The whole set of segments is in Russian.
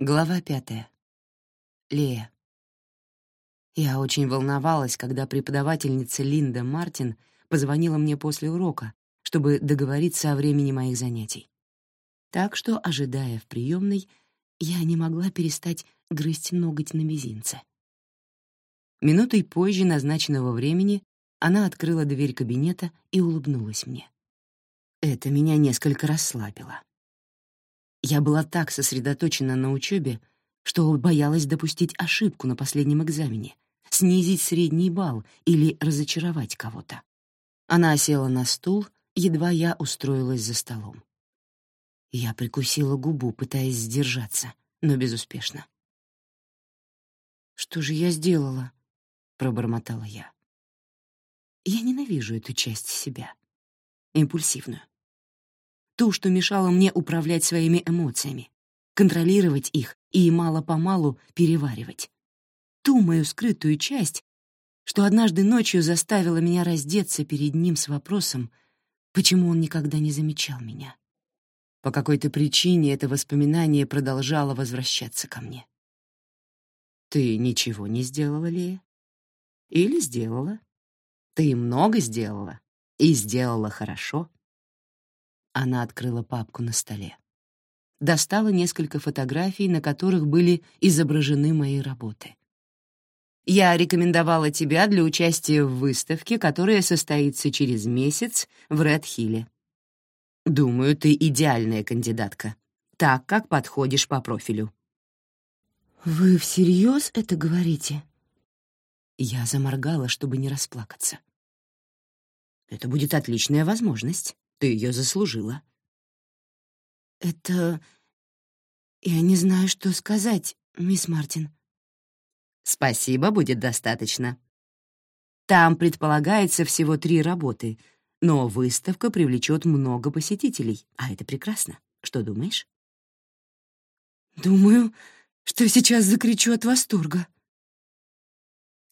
Глава пятая. Лея. Я очень волновалась, когда преподавательница Линда Мартин позвонила мне после урока, чтобы договориться о времени моих занятий. Так что, ожидая в приемной, я не могла перестать грызть ноготь на мизинце. Минутой позже назначенного времени она открыла дверь кабинета и улыбнулась мне. Это меня несколько расслабило. Я была так сосредоточена на учебе, что боялась допустить ошибку на последнем экзамене, снизить средний балл или разочаровать кого-то. Она села на стул, едва я устроилась за столом. Я прикусила губу, пытаясь сдержаться, но безуспешно. «Что же я сделала?» — пробормотала я. Я ненавижу эту часть себя, импульсивную ту, что мешало мне управлять своими эмоциями, контролировать их и мало-помалу переваривать. Ту мою скрытую часть, что однажды ночью заставила меня раздеться перед ним с вопросом, почему он никогда не замечал меня. По какой-то причине это воспоминание продолжало возвращаться ко мне. «Ты ничего не сделала, Лея? Или сделала? Ты много сделала и сделала хорошо?» Она открыла папку на столе. Достала несколько фотографий, на которых были изображены мои работы. «Я рекомендовала тебя для участия в выставке, которая состоится через месяц в Ред-Хилле. Думаю, ты идеальная кандидатка, так как подходишь по профилю». «Вы всерьез это говорите?» Я заморгала, чтобы не расплакаться. «Это будет отличная возможность. Ты ее заслужила. Это... Я не знаю, что сказать, мисс Мартин. Спасибо, будет достаточно. Там предполагается всего три работы, но выставка привлечет много посетителей, а это прекрасно. Что думаешь? Думаю, что сейчас закричу от восторга.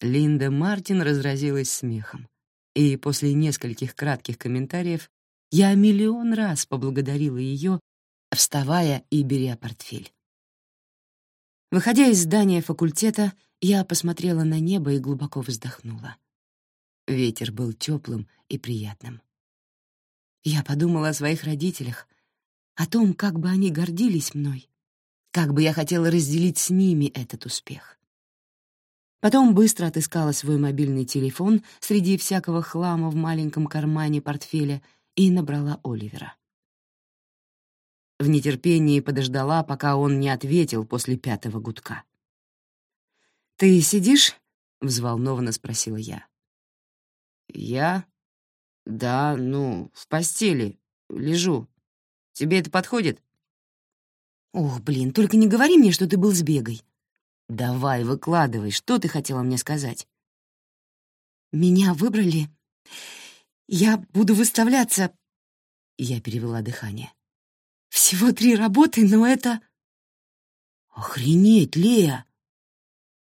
Линда Мартин разразилась смехом, и после нескольких кратких комментариев я миллион раз поблагодарила ее, вставая и беря портфель. Выходя из здания факультета, я посмотрела на небо и глубоко вздохнула. Ветер был теплым и приятным. Я подумала о своих родителях, о том, как бы они гордились мной, как бы я хотела разделить с ними этот успех. Потом быстро отыскала свой мобильный телефон среди всякого хлама в маленьком кармане портфеля и набрала Оливера. В нетерпении подождала, пока он не ответил после пятого гудка. «Ты сидишь?» — взволнованно спросила я. «Я? Да, ну, в постели. Лежу. Тебе это подходит?» «Ох, блин, только не говори мне, что ты был с бегой. Давай, выкладывай, что ты хотела мне сказать?» «Меня выбрали я буду выставляться...» Я перевела дыхание. «Всего три работы, но это...» «Охренеть, Лея!»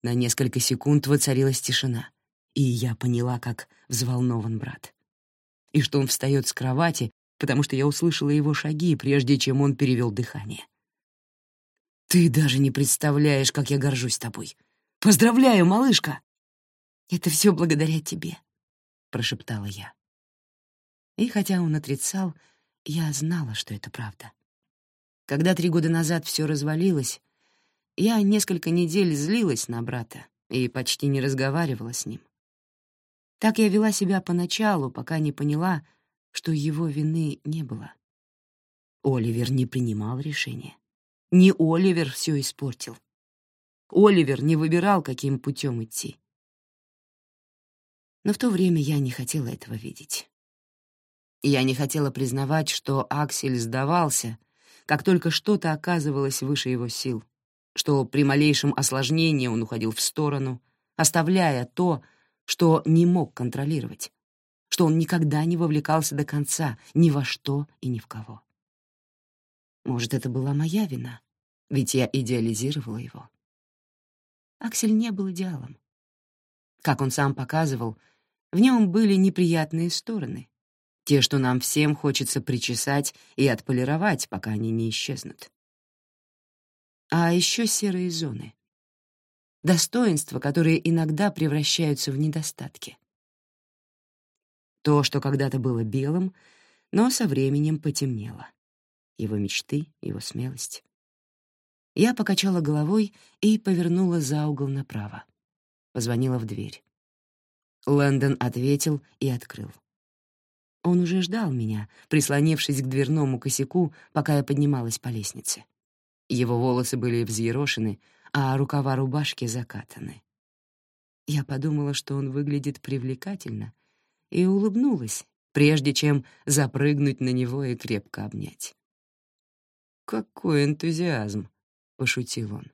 На несколько секунд воцарилась тишина, и я поняла, как взволнован брат. И что он встает с кровати, потому что я услышала его шаги, прежде чем он перевел дыхание. «Ты даже не представляешь, как я горжусь тобой! Поздравляю, малышка!» «Это все благодаря тебе», — прошептала я. И хотя он отрицал, я знала, что это правда. Когда три года назад все развалилось, я несколько недель злилась на брата и почти не разговаривала с ним. Так я вела себя поначалу, пока не поняла, что его вины не было. Оливер не принимал решения. Не Оливер все испортил. Оливер не выбирал, каким путем идти. Но в то время я не хотела этого видеть. Я не хотела признавать, что Аксель сдавался, как только что-то оказывалось выше его сил, что при малейшем осложнении он уходил в сторону, оставляя то, что не мог контролировать, что он никогда не вовлекался до конца ни во что и ни в кого. Может, это была моя вина, ведь я идеализировала его. Аксель не был идеалом. Как он сам показывал, в нем были неприятные стороны, те, что нам всем хочется причесать и отполировать, пока они не исчезнут. а еще серые зоны. Достоинства, которые иногда превращаются в недостатки. То, что когда-то было белым, но со временем потемнело. Его мечты, его смелость. Я покачала головой и повернула за угол направо. Позвонила в дверь. Лэндон ответил и открыл. Он уже ждал меня, прислонившись к дверному косяку, пока я поднималась по лестнице. Его волосы были взъерошены, а рукава рубашки закатаны. Я подумала, что он выглядит привлекательно, и улыбнулась, прежде чем запрыгнуть на него и крепко обнять. «Какой энтузиазм!» — пошутил он.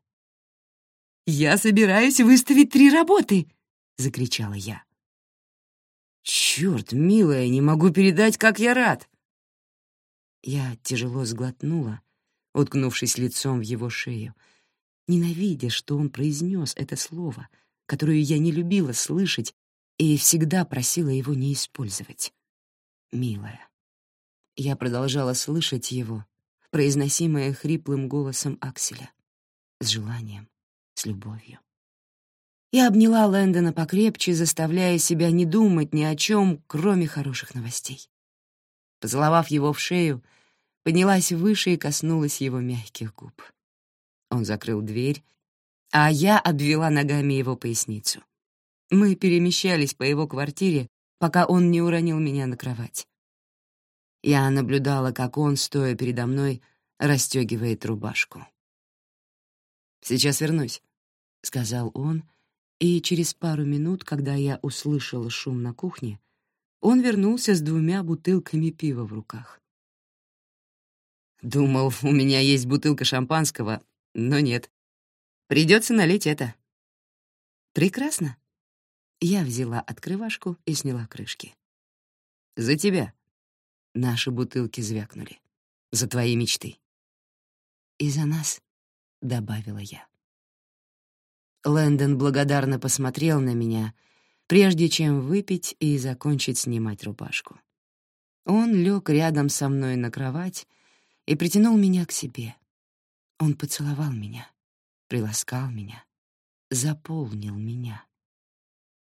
«Я собираюсь выставить три работы!» — закричала я. «Чёрт, милая, не могу передать, как я рад!» Я тяжело сглотнула, уткнувшись лицом в его шею, ненавидя, что он произнес это слово, которое я не любила слышать и всегда просила его не использовать. «Милая». Я продолжала слышать его, произносимое хриплым голосом Акселя, с желанием, с любовью. Я обняла Лэндона покрепче, заставляя себя не думать ни о чем, кроме хороших новостей. Поцеловав его в шею, поднялась выше и коснулась его мягких губ. Он закрыл дверь, а я обвела ногами его поясницу. Мы перемещались по его квартире, пока он не уронил меня на кровать. Я наблюдала, как он, стоя передо мной, расстегивает рубашку. «Сейчас вернусь», — сказал он, и через пару минут, когда я услышала шум на кухне, он вернулся с двумя бутылками пива в руках. Думал, у меня есть бутылка шампанского, но нет. Придется налить это. Прекрасно. Я взяла открывашку и сняла крышки. За тебя. Наши бутылки звякнули. За твои мечты. И за нас, — добавила я. Лэндон благодарно посмотрел на меня, прежде чем выпить и закончить снимать рубашку. Он лег рядом со мной на кровать и притянул меня к себе. Он поцеловал меня, приласкал меня, заполнил меня.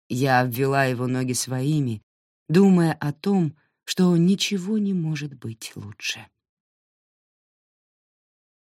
Я обвела его ноги своими, думая о том, что ничего не может быть лучше.